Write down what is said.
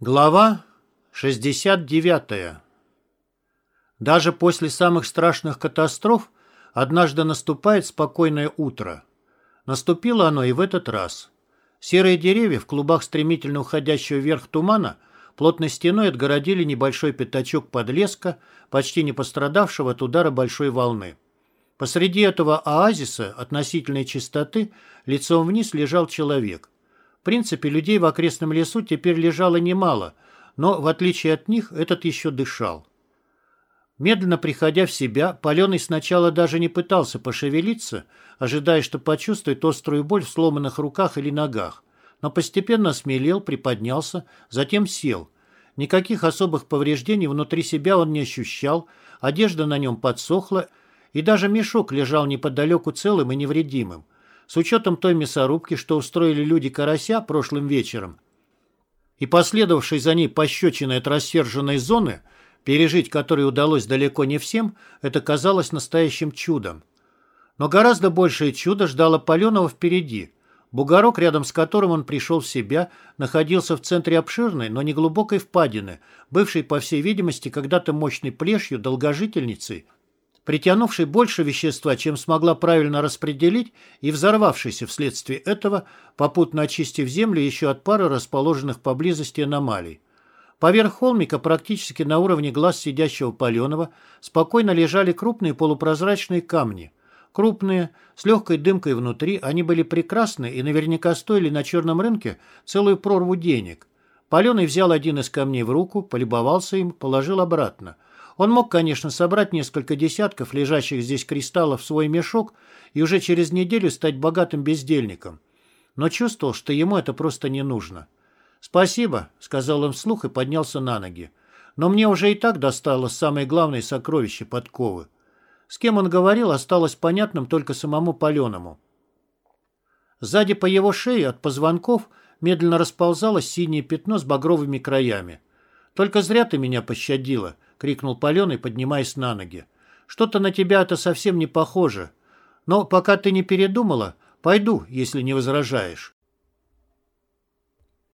Глава 69. Даже после самых страшных катастроф однажды наступает спокойное утро. Наступило оно и в этот раз. Серые деревья в клубах стремительно уходящего вверх тумана плотной стеной отгородили небольшой пятачок подлеска, почти не пострадавшего от удара большой волны. Посреди этого оазиса относительной чистоты лицом вниз лежал человек – в принципе, людей в окрестном лесу теперь лежало немало, но, в отличие от них, этот еще дышал. Медленно приходя в себя, Паленый сначала даже не пытался пошевелиться, ожидая, что почувствует острую боль в сломанных руках или ногах, но постепенно осмелел, приподнялся, затем сел. Никаких особых повреждений внутри себя он не ощущал, одежда на нем подсохла, и даже мешок лежал неподалеку целым и невредимым. С учетом той мясорубки, что устроили люди Карася прошлым вечером, и последовавшей за ней пощечиной от рассерженной зоны, пережить которой удалось далеко не всем, это казалось настоящим чудом. Но гораздо большее чудо ждало Паленова впереди. Бугорок, рядом с которым он пришел в себя, находился в центре обширной, но не глубокой впадины, бывшей, по всей видимости, когда-то мощной плешью, долгожительницей – притянувший больше вещества, чем смогла правильно распределить, и взорвавшийся вследствие этого, попутно очистив землю еще от пары расположенных поблизости аномалий. Поверх холмика, практически на уровне глаз сидящего Паленова, спокойно лежали крупные полупрозрачные камни. Крупные, с легкой дымкой внутри, они были прекрасны и наверняка стоили на черном рынке целую прорву денег. Паленый взял один из камней в руку, полюбовался им, положил обратно – он мог, конечно, собрать несколько десятков лежащих здесь кристаллов в свой мешок и уже через неделю стать богатым бездельником. Но чувствовал, что ему это просто не нужно. «Спасибо», — сказал он вслух и поднялся на ноги. «Но мне уже и так досталось самое главное сокровище подковы». С кем он говорил, осталось понятным только самому Паленому. Сзади по его шее от позвонков медленно расползалось синее пятно с багровыми краями. «Только зря ты меня пощадила», — крикнул Паленый, поднимаясь на ноги. «Что-то на тебя это совсем не похоже. Но пока ты не передумала, пойду, если не возражаешь».